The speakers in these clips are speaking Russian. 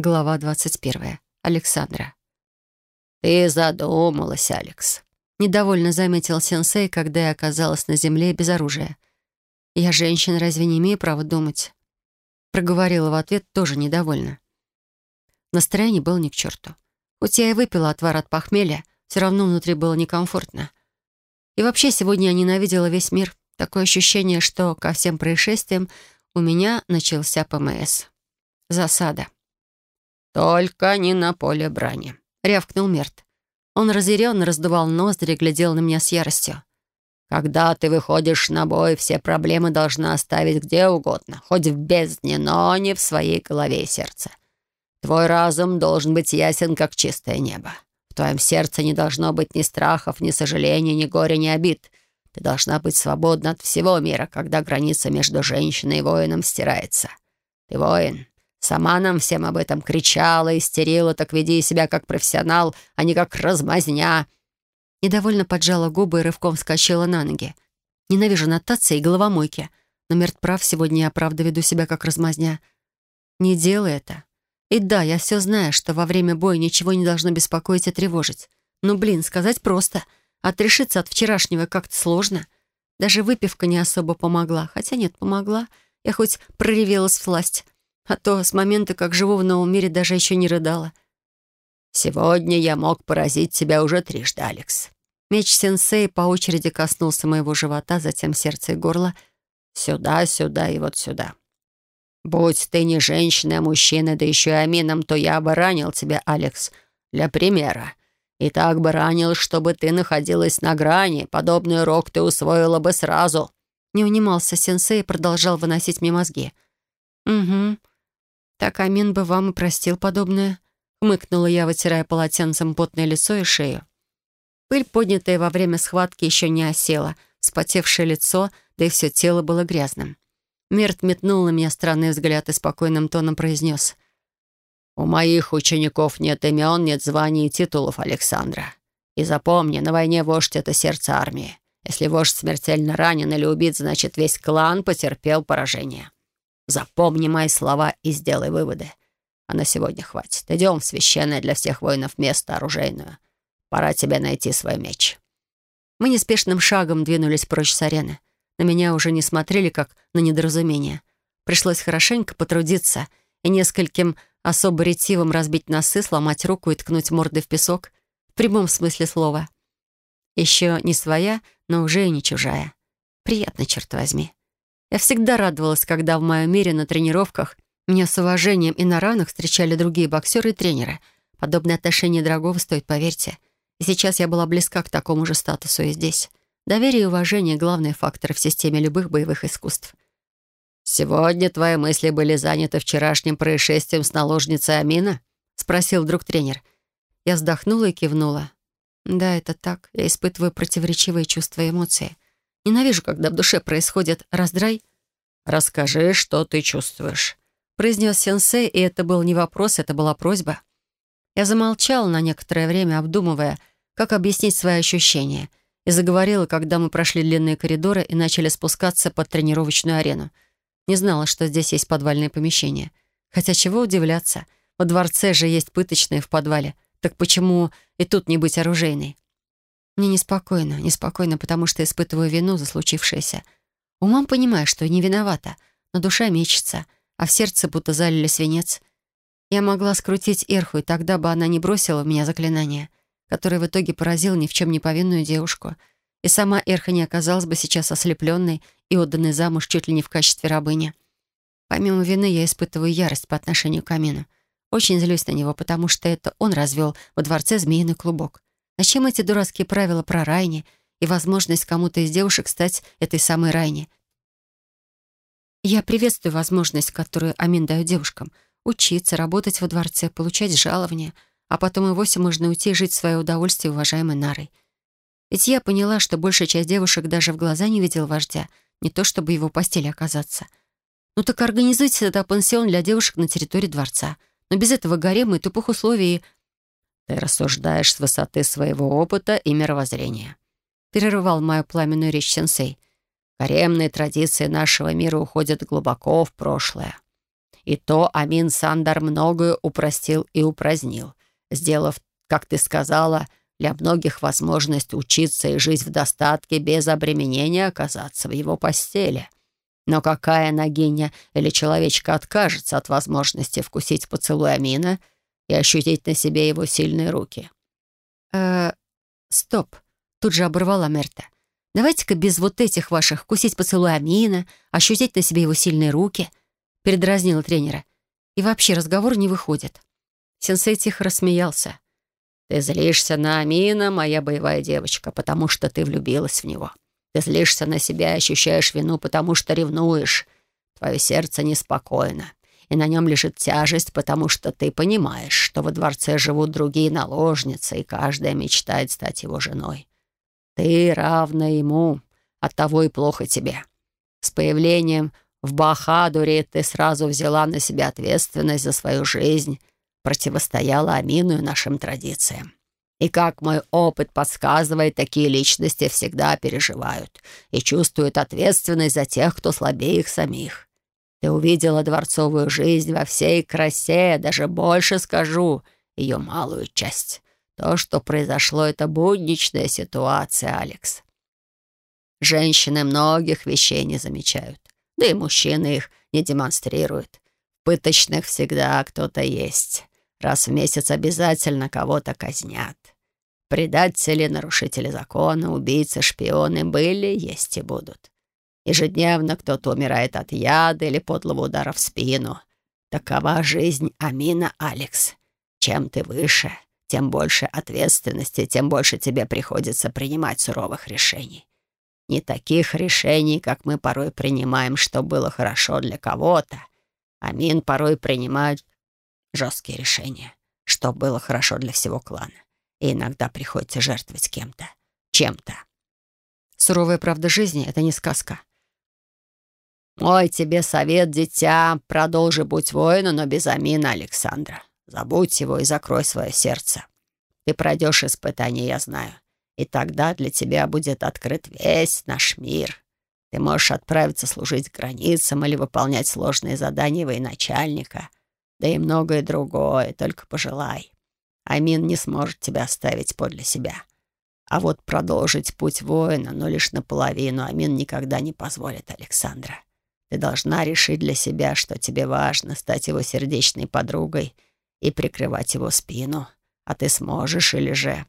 Глава 21. Александра. «Ты задумалась, Алекс», — недовольно заметил сенсей, когда я оказалась на земле без оружия. «Я женщина, разве не имею права думать?» Проговорила в ответ тоже недовольно. Настроение было ни к черту. Хоть я и выпила отвар от похмелья, все равно внутри было некомфортно. И вообще сегодня я ненавидела весь мир. Такое ощущение, что ко всем происшествиям у меня начался ПМС. Засада. «Только не на поле брани», — рявкнул Мерт. Он разъяренно раздувал ноздри и глядел на меня с яростью. «Когда ты выходишь на бой, все проблемы должна оставить где угодно, хоть в бездне, но не в своей голове и сердце. Твой разум должен быть ясен, как чистое небо. В твоем сердце не должно быть ни страхов, ни сожалений, ни горя, ни обид. Ты должна быть свободна от всего мира, когда граница между женщиной и воином стирается. Ты воин. Сама нам всем об этом кричала, истерила, так веди себя как профессионал, а не как размазня». Недовольно поджала губы и рывком вскочила на ноги. Ненавижу нотации и головомойки, но Мерт прав, сегодня я правда веду себя как размазня. Не делай это. И да, я все знаю, что во время боя ничего не должно беспокоить и тревожить. Но, блин, сказать просто. Отрешиться от вчерашнего как-то сложно. Даже выпивка не особо помогла. Хотя нет, помогла. Я хоть проревелась власть. А то с момента, как живу в новом мире, даже еще не рыдала. «Сегодня я мог поразить тебя уже трижды, Алекс». Меч сенсей по очереди коснулся моего живота, затем сердца и горла. «Сюда, сюда и вот сюда. Будь ты не женщина, а мужчина, да еще и амином, то я бы ранил тебя, Алекс, для примера. И так бы ранил, чтобы ты находилась на грани. Подобный урок ты усвоила бы сразу». Не унимался сенсей и продолжал выносить мне мозги. «Угу. Так Амин бы вам и простил подобное», — хмыкнула я, вытирая полотенцем потное лицо и шею. Пыль, поднятая во время схватки, еще не осела. Вспотевшее лицо, да и все тело было грязным. Мерт метнул на меня странный взгляд и спокойным тоном произнес. «У моих учеников нет имен, нет званий и титулов, Александра. И запомни, на войне вождь — это сердце армии. Если вождь смертельно ранен или убит, значит, весь клан потерпел поражение. Запомни мои слова и сделай выводы. А на сегодня хватит. Идем в священное для всех воинов место, оружейную. Пора тебе найти свой меч». Мы неспешным шагом двинулись прочь с арены. На меня уже не смотрели, как на недоразумение. Пришлось хорошенько потрудиться и нескольким особо ретивым разбить носы, сломать руку и ткнуть мордой в песок. В прямом смысле слова. Еще не своя, но уже и не чужая. Приятно, черт возьми. Я всегда радовалась, когда в моем мире на тренировках меня с уважением и на ранах встречали другие боксеры и тренеры. Подобное отношение дорогого стоит, поверьте. И сейчас я была близка к такому же статусу и здесь. Доверие и уважение — главные факторы в системе любых боевых искусств. «Сегодня твои мысли были заняты вчерашним происшествием с наложницей Амина?» — спросил вдруг тренер. Я вздохнула и кивнула. «Да, это так. Я испытываю противоречивые чувства и эмоции. Ненавижу, когда в душе происходит раздрай. «Расскажи, что ты чувствуешь», — произнес сенсей, и это был не вопрос, это была просьба. Я замолчала на некоторое время, обдумывая, как объяснить свои ощущения, и заговорила, когда мы прошли длинные коридоры и начали спускаться под тренировочную арену. Не знала, что здесь есть подвальное помещение. Хотя чего удивляться, во дворце же есть пыточные в подвале. Так почему и тут не быть оружейной? Мне неспокойно, неспокойно, потому что испытываю вину за случившееся. Умом понимаю, что не виновата, но душа мечется, а в сердце будто залили свинец. Я могла скрутить Эрху, и тогда бы она не бросила в меня заклинание, которое в итоге поразило ни в чем не повинную девушку. И сама Эрха не оказалась бы сейчас ослепленной и отданной замуж чуть ли не в качестве рабыни. Помимо вины я испытываю ярость по отношению к Амину. Очень злюсь на него, потому что это он развел во дворце змеиный клубок. Зачем эти дурацкие правила про Райни и возможность кому-то из девушек стать этой самой Райни? Я приветствую возможность, которую Амин дает девушкам. Учиться, работать во дворце, получать жалования, а потом и вовсе можно уйти жить в свое удовольствие, уважаемой Нарой. Ведь я поняла, что большая часть девушек даже в глаза не видела вождя, не то чтобы его постели оказаться. Ну так организуйте тогда пансион для девушек на территории дворца. Но без этого гарема и тупых условий «Ты рассуждаешь с высоты своего опыта и мировоззрения», — перерывал мою пламенную речь сенсей. «Гаремные традиции нашего мира уходят глубоко в прошлое. И то Амин Сандар многое упростил и упразднил, сделав, как ты сказала, для многих возможность учиться и жить в достатке без обременения оказаться в его постели. Но какая ногиня или человечка откажется от возможности вкусить поцелуй Амина и ощутить на себе его сильные руки? э стоп. Тут же оборвала Мерта. Давайте-ка без вот этих ваших вкусить поцелуй Амина, ощутить на себе его сильные руки. Передразнила тренера. И вообще разговор не выходит. Сенсей тихо рассмеялся. «Ты злишься на Амина, моя боевая девочка, потому что ты влюбилась в него. Ты злишься на себя и ощущаешь вину, потому что ревнуешь. Твое сердце неспокойно, и на нем лежит тяжесть, потому что ты понимаешь, что во дворце живут другие наложницы, и каждая мечтает стать его женой. Ты равна ему, оттого и плохо тебе. С появлением в Бахадуре ты сразу взяла на себя ответственность за свою жизнь, противостояла Амину и нашим традициям. И как мой опыт подсказывает, такие личности всегда переживают и чувствуют ответственность за тех, кто слабее их самих. Ты увидела дворцовую жизнь во всей красе, даже больше скажу, ее малую часть. То, что произошло, это будничная ситуация, Алекс. Женщины многих вещей не замечают, да и мужчины их не демонстрируют. В пыточных всегда кто-то есть. Раз в месяц обязательно кого-то казнят. Предатели, нарушители закона, убийцы, шпионы были, есть и будут. Ежедневно кто-то умирает от яда или подлого удара в спину. Такова жизнь Амина, Алекс. Чем ты выше, тем больше ответственности, тем больше тебе приходится принимать суровых решений. Не таких решений, как мы порой принимаем, что было хорошо для кого-то. Амин порой принимает жесткие решения, что было хорошо для всего клана. И иногда приходится жертвовать кем-то, чем-то. Суровая правда жизни — это не сказка. «Мой тебе совет, дитя, продолжи будь воином, но без Амина Александра. Забудь его и закрой свое сердце. Ты пройдешь испытание, я знаю. И тогда для тебя будет открыт весь наш мир. Ты можешь отправиться служить границам или выполнять сложные задания военачальника, да и многое другое, только пожелай. Амин не сможет тебя оставить подле себя. А вот продолжить путь воина, но лишь наполовину, Амин никогда не позволит, Александра. Ты должна решить для себя, что тебе важно, стать его сердечной подругой — и прикрывать его спину. А ты сможешь или же...»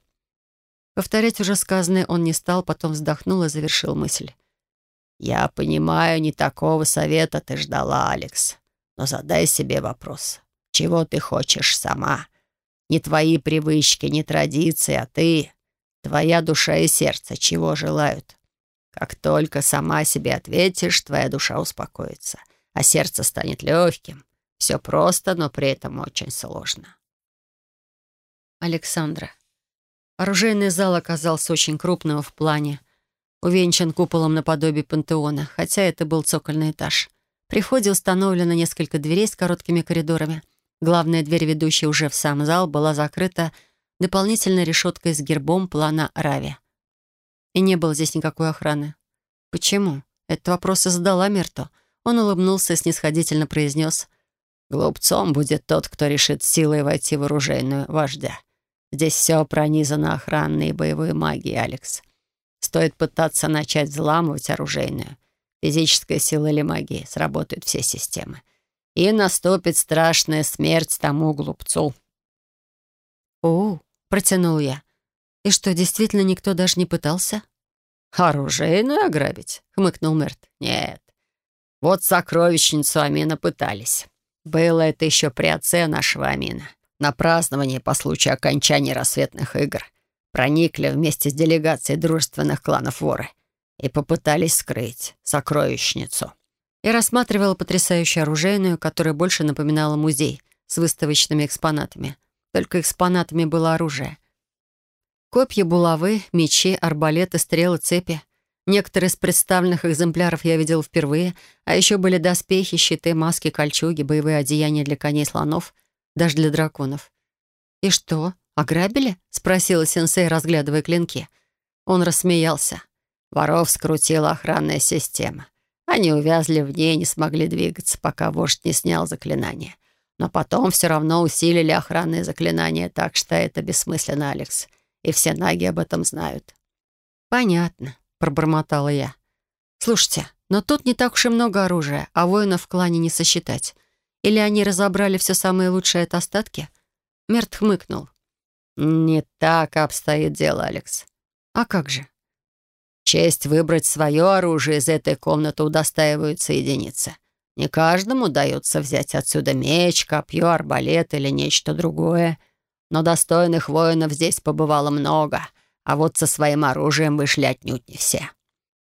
Повторять уже сказанное он не стал, потом вздохнул и завершил мысль. «Я понимаю, не такого совета ты ждала, Алекс. Но задай себе вопрос. Чего ты хочешь сама? Не твои привычки, не традиции, а ты, твоя душа и сердце, чего желают? Как только сама себе ответишь, твоя душа успокоится, а сердце станет легким, все просто, но при этом очень сложно. Александра. Оружейный зал оказался очень крупным в плане. Увенчан куполом наподобие пантеона, хотя это был цокольный этаж. При входе установлено несколько дверей с короткими коридорами. Главная дверь, ведущая уже в сам зал, была закрыта дополнительной решеткой с гербом плана Рави. И не было здесь никакой охраны. Почему? Этот вопрос и задала Мерто. Он улыбнулся и снисходительно произнес — Глупцом будет тот, кто решит силой войти в оружейную вождя. Здесь все пронизано охранной и боевой магией, Алекс. Стоит пытаться начать взламывать оружейную. Физическая сила или магия, сработают все системы. И наступит страшная смерть тому глупцу. «О, — протянул я. И что, действительно никто даже не пытался?» «Оружейную ограбить?» — хмыкнул Мерт. «Нет. Вот сокровищницу Амина пытались. Было это еще при отце нашего Амина. На празднование по случаю окончания рассветных игр проникли вместе с делегацией дружественных кланов воры и попытались скрыть сокровищницу. Я рассматривала потрясающую оружейную, которая больше напоминала музей с выставочными экспонатами. Только экспонатами было оружие. Копья, булавы, мечи, арбалеты, стрелы, цепи. Некоторые из представленных экземпляров я видел впервые, а еще были доспехи, щиты, маски, кольчуги, боевые одеяния для коней слонов, даже для драконов. «И что, ограбили?» — спросила сенсей, разглядывая клинки. Он рассмеялся. Воров скрутила охранная система. Они увязли в ней и не смогли двигаться, пока вождь не снял заклинание. Но потом все равно усилили охранные заклинания, так что это бессмысленно, Алекс. И все наги об этом знают. «Понятно», — пробормотала я. «Слушайте, но тут не так уж и много оружия, а воинов в клане не сосчитать. Или они разобрали все самое лучшее от остатки?» Мерт хмыкнул. «Не так обстоит дело, Алекс». «А как же?» «Честь выбрать свое оружие из этой комнаты удостаиваются единицы. Не каждому удается взять отсюда меч, копье, арбалет или нечто другое. Но достойных воинов здесь побывало много, а вот со своим оружием вышли отнюдь не все.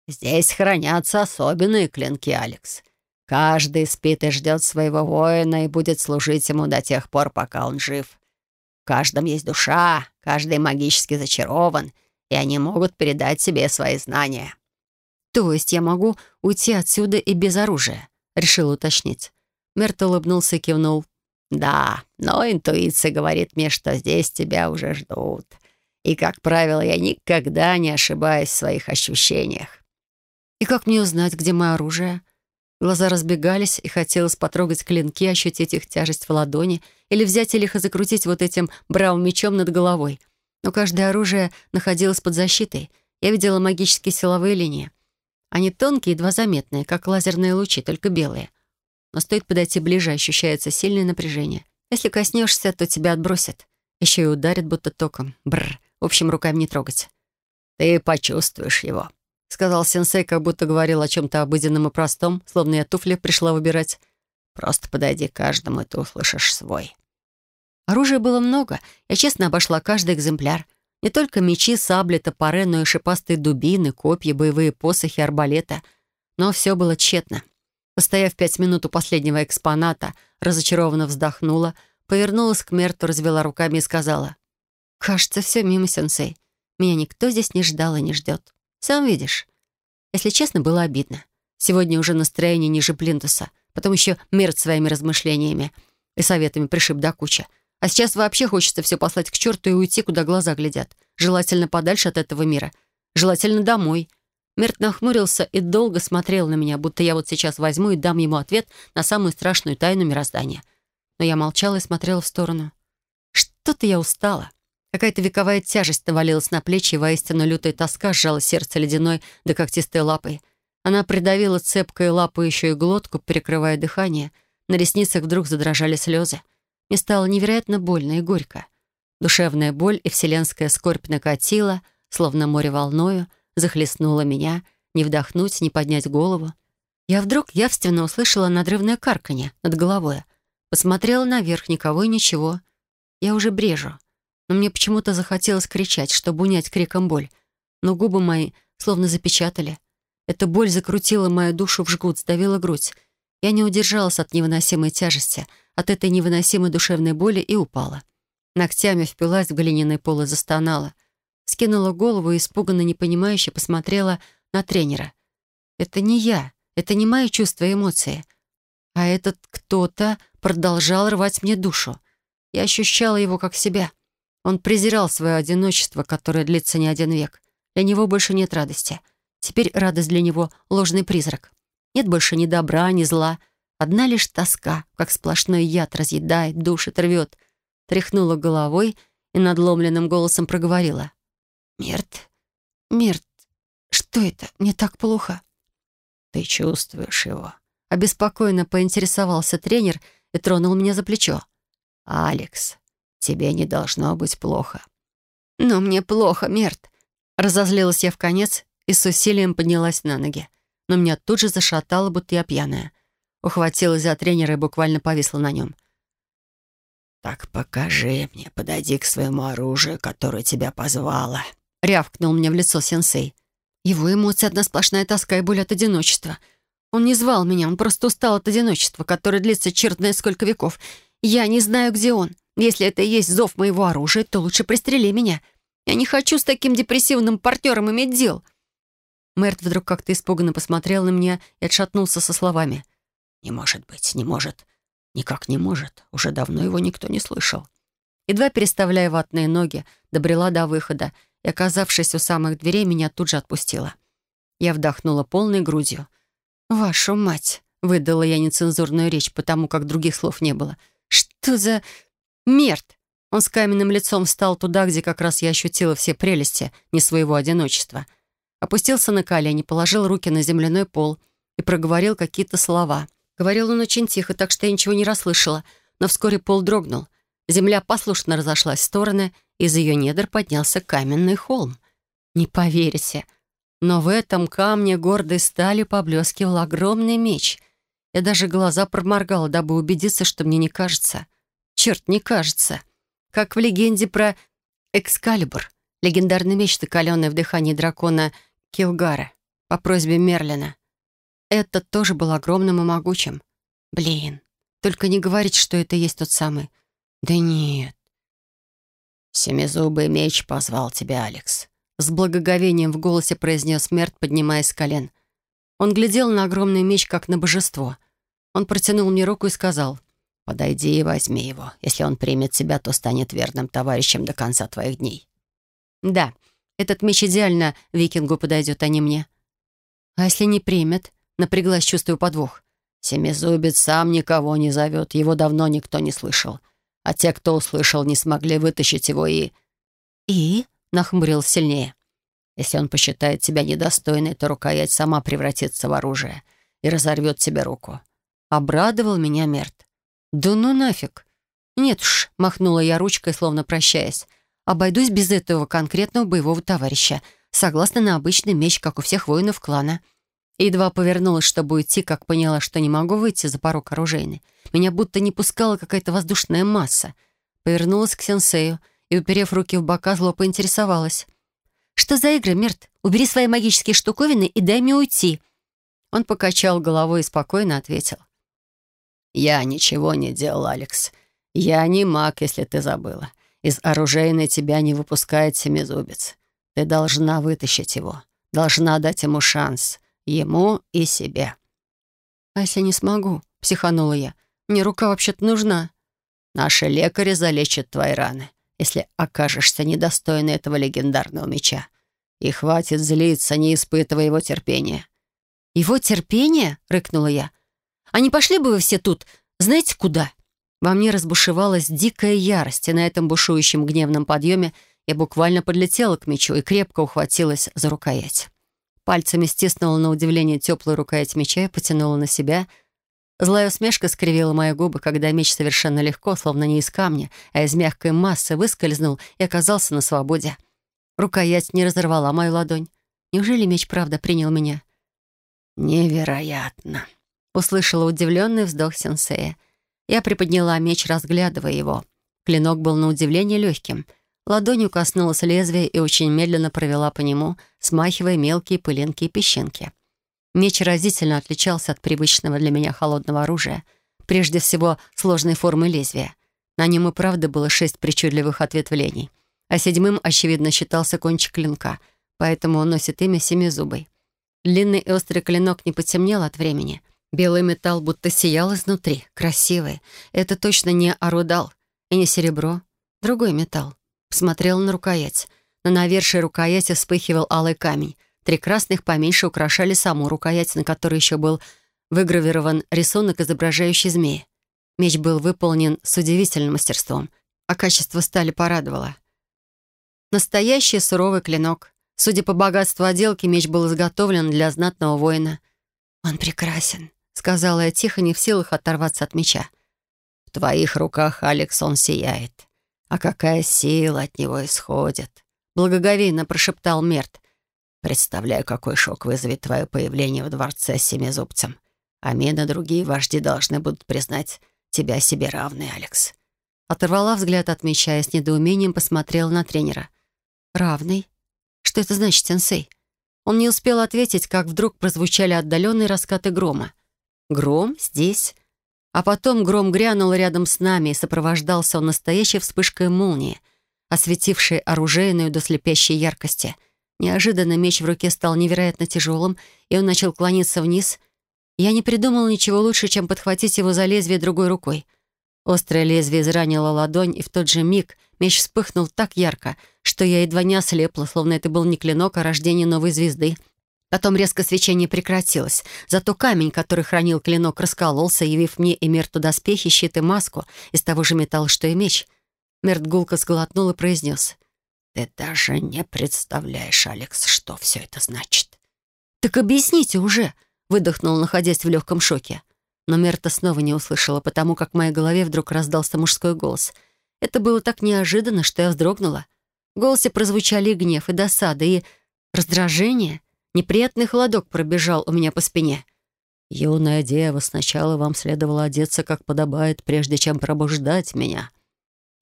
Здесь хранятся особенные клинки, Алекс. Каждый спит и ждет своего воина и будет служить ему до тех пор, пока он жив. В каждом есть душа, каждый магически зачарован, и они могут передать себе свои знания. То есть я могу уйти отсюда и без оружия? решил уточнить. Мерт улыбнулся и кивнул. «Да, но интуиция говорит мне, что здесь тебя уже ждут. И, как правило, я никогда не ошибаюсь в своих ощущениях». «И как мне узнать, где мое оружие?» Глаза разбегались, и хотелось потрогать клинки, ощутить их тяжесть в ладони или взять их и закрутить вот этим бравым мечом над головой. Но каждое оружие находилось под защитой. Я видела магические силовые линии. Они тонкие, едва заметные, как лазерные лучи, только белые. Но стоит подойти ближе, ощущается сильное напряжение. Если коснешься, то тебя отбросит. Еще и ударит, будто током. Бррр. В общем, руками не трогать. «Ты почувствуешь его», — сказал сенсей, как будто говорил о чем-то обыденном и простом, словно я туфли пришла выбирать. «Просто подойди к каждому, и ты услышишь свой». Оружия было много. Я честно обошла каждый экземпляр — не только мечи, сабли, топоры, но и шипастые дубины, копья, боевые посохи, арбалета. Но все было тщетно. Постояв пять минут у последнего экспоната, разочарованно вздохнула, повернулась к Мерту, развела руками и сказала. «Кажется, все мимо, сенсей. Меня никто здесь не ждал и не ждет. Сам видишь». Если честно, было обидно. Сегодня уже настроение ниже плинтуса. Потом еще Мерт своими размышлениями и советами пришиб до кучи. А сейчас вообще хочется все послать к черту и уйти, куда глаза глядят. Желательно подальше от этого мира. Желательно домой. Мерт нахмурился и долго смотрел на меня, будто я вот сейчас возьму и дам ему ответ на самую страшную тайну мироздания. Но я молчала и смотрела в сторону. Что-то я устала. Какая-то вековая тяжесть навалилась на плечи, и воистину лютая тоска сжала сердце ледяной да когтистой лапой. Она придавила цепкой лапой еще и глотку, перекрывая дыхание. На ресницах вдруг задрожали слезы. Мне стало невероятно больно и горько. Душевная боль и вселенская скорбь накатила, словно море волною, захлестнула меня, не вдохнуть, не поднять голову. Я вдруг явственно услышала надрывное карканье над головой. Посмотрела наверх, никого и ничего. Я уже брежу. Но мне почему-то захотелось кричать, чтобы унять криком боль. Но губы мои словно запечатали. Эта боль закрутила мою душу в жгут, сдавила грудь. Я не удержалась от невыносимой тяжести — от этой невыносимой душевной боли и упала. Ногтями впилась в глиняный пол и застонала. Скинула голову и испуганно непонимающе посмотрела на тренера. «Это не я, это не мои чувства и эмоции. А этот кто-то продолжал рвать мне душу. Я ощущала его как себя. Он презирал свое одиночество, которое длится не один век. Для него больше нет радости. Теперь радость для него — ложный призрак. Нет больше ни добра, ни зла, Одна лишь тоска, как сплошной яд, разъедает, душит, рвет. Тряхнула головой и надломленным голосом проговорила. «Мирт, Мирт, что это? Мне так плохо». «Ты чувствуешь его?» Обеспокоенно поинтересовался тренер и тронул меня за плечо. «Алекс, тебе не должно быть плохо». «Но мне плохо, Мерт». Разозлилась я в конец и с усилием поднялась на ноги. Но меня тут же зашатало, будто я пьяная. Ухватилась за тренера и буквально повисла на нем. «Так покажи мне, подойди к своему оружию, которое тебя позвало», — рявкнул мне в лицо сенсей. Его эмоции — одна сплошная тоска и боль от одиночества. Он не звал меня, он просто устал от одиночества, которое длится черт знает сколько веков. Я не знаю, где он. Если это и есть зов моего оружия, то лучше пристрели меня. Я не хочу с таким депрессивным партнером иметь дел». Мэрт вдруг как-то испуганно посмотрел на меня и отшатнулся со словами — «Не может быть, не может. Никак не может. Уже давно его никто не слышал». Едва переставляя ватные ноги, добрела до выхода и, оказавшись у самых дверей, меня тут же отпустила. Я вдохнула полной грудью. «Вашу мать!» — выдала я нецензурную речь, потому как других слов не было. «Что за... мерт?» Он с каменным лицом встал туда, где как раз я ощутила все прелести не своего одиночества. Опустился на колени, положил руки на земляной пол и проговорил какие-то слова. Говорил он очень тихо, так что я ничего не расслышала, но вскоре пол дрогнул. Земля послушно разошлась в стороны, из ее недр поднялся каменный холм. Не поверите, но в этом камне гордой стали поблескивал огромный меч. Я даже глаза проморгала, дабы убедиться, что мне не кажется. Черт, не кажется как в легенде про Экскалибур, легендарный меч, закаленный в дыхании дракона Килгара по просьбе Мерлина. Этот тоже был огромным и могучим. Блин, только не говорить, что это есть тот самый. Да нет. «Семизубый меч позвал тебя, Алекс», — с благоговением в голосе произнес Мерт, поднимаясь с колен. Он глядел на огромный меч, как на божество. Он протянул мне руку и сказал, Подойди и возьми его. Если он примет тебя, то станет верным товарищем до конца твоих дней». «Да, этот меч идеально викингу подойдет, а не мне». «А если не примет?» — напряглась, чувствую подвох. «Семизубец сам никого не зовет, его давно никто не слышал. А те, кто услышал, не смогли вытащить его и...» «И?» — нахмурил сильнее. «Если он посчитает тебя недостойной, то рукоять сама превратится в оружие и разорвет тебе руку». Обрадовал меня Мерт. «Да ну нафиг!» «Нет уж», — махнула я ручкой, словно прощаясь. «Обойдусь без этого конкретного боевого товарища, согласно на обычный меч, как у всех воинов клана». Едва повернулась, чтобы уйти, как поняла, что не могу выйти за порог оружейной. Меня будто не пускала какая-то воздушная масса. Повернулась к сенсею и, уперев руки в бока, зло поинтересовалась. «Что за игры, Мирт? Убери свои магические штуковины и дай мне уйти». Он покачал головой и спокойно ответил. «Я ничего не делал, Алекс. Я не маг, если ты забыла. Из оружейной тебя не выпускает семизубец. Ты должна вытащить его. Должна дать ему шанс. Ему и себе». «А если не смогу?» — психанула я. «Мне рука вообще-то нужна». «Наши лекари залечат твои раны, если окажешься недостойной этого легендарного меча. И хватит злиться, не испытывая его терпения». «Его терпение?» — рыкнула я. А не пошли бы вы все тут, знаете куда?» Во мне разбушевалась дикая ярость, и на этом бушующем гневном подъеме я буквально подлетела к мечу и крепко ухватилась за рукоять. Пальцами стиснула на удивление теплую рукоять меча и потянула на себя. Злая усмешка скривила мои губы, когда меч совершенно легко, словно не из камня, а из мягкой массы, выскользнул и оказался на свободе. Рукоять не разорвала мою ладонь. Неужели меч правда принял меня? «Невероятно!» Услышала удивленный вздох сенсея. Я приподняла меч, разглядывая его. Клинок был на удивление легким. Ладонью коснулась лезвия и очень медленно провела по нему, смахивая мелкие пылинки и песчинки. Меч разительно отличался от привычного для меня холодного оружия. Прежде всего, сложной формы лезвия. На нем и правда было шесть причудливых ответвлений. А седьмым, очевидно, считался кончик клинка, поэтому он носит имя Семизубый. Длинный и острый клинок не потемнел от времени — Белый металл будто сиял изнутри, красивый. Это точно не орудал и не серебро. Другой металл. Посмотрела на рукоять. На навершие рукояти вспыхивал алый камень. Три красных поменьше украшали саму рукоять, на которой еще был выгравирован рисунок, изображающий змеи. Меч был выполнен с удивительным мастерством, а качество стали порадовало. Настоящий суровый клинок. Судя по богатству отделки, меч был изготовлен для знатного воина. «Он прекрасен», сказала я тихо, не в силах оторваться от меча. «В твоих руках, Алекс, он сияет. А какая сила от него исходит!» Благоговейно прошептал Мерт. «Представляю, какой шок вызовет твое появление в дворце с семизубцем. Амин и другие вожди должны будут признать тебя себе равной, Алекс». Оторвала взгляд от меча и с недоумением посмотрела на тренера. «Равный? Что это значит, сенсей?» Он не успел ответить, как вдруг прозвучали отдаленные раскаты грома. Гром здесь. А потом гром грянул рядом с нами, и сопровождался он настоящей вспышкой молнии, осветившей оружейную до слепящей яркости. Неожиданно меч в руке стал невероятно тяжелым, и он начал клониться вниз. Я не придумал ничего лучше, чем подхватить его за лезвие другой рукой. Острое лезвие изранило ладонь, и в тот же миг меч вспыхнул так ярко, что я едва не ослепла, словно это был не клинок, а рождение новой звезды — Потом резко свечение прекратилось. Зато камень, который хранил клинок, раскололся, явив мне и Мерту доспехи, щит и маску из того же металла, что и меч. Мерт гулко сглотнул и произнес. «Ты даже не представляешь, Алекс, что все это значит». «Так объясните уже», — выдохнул, находясь в легком шоке. Но Мерта снова не услышала, потому как в моей голове вдруг раздался мужской голос. Это было так неожиданно, что я вздрогнула. В голосе прозвучали и гнев, и досада, и раздражение — Неприятный холодок пробежал у меня по спине. «Юная дева, сначала вам следовало одеться, как подобает, прежде чем пробуждать меня».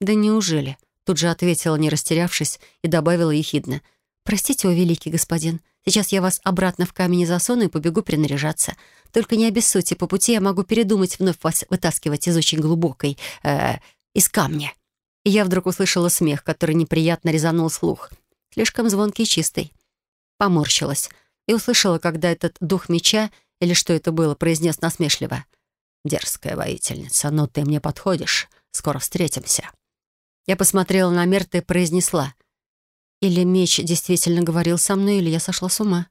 «Да неужели?» Тут же ответила, не растерявшись, и добавила ехидно. «Простите, о великий господин, сейчас я вас обратно в камень засуну и побегу принаряжаться. Только не обессудьте, по пути я могу передумать вновь вас вытаскивать из очень глубокой... Э, из камня». И я вдруг услышала смех, который неприятно резанул слух. Слишком звонкий и чистый. Поморщилась и услышала, когда этот дух меча, или что это было, произнес насмешливо. «Дерзкая воительница, но ты мне подходишь. Скоро встретимся». Я посмотрела на Мерта и произнесла. Или меч действительно говорил со мной, или я сошла с ума.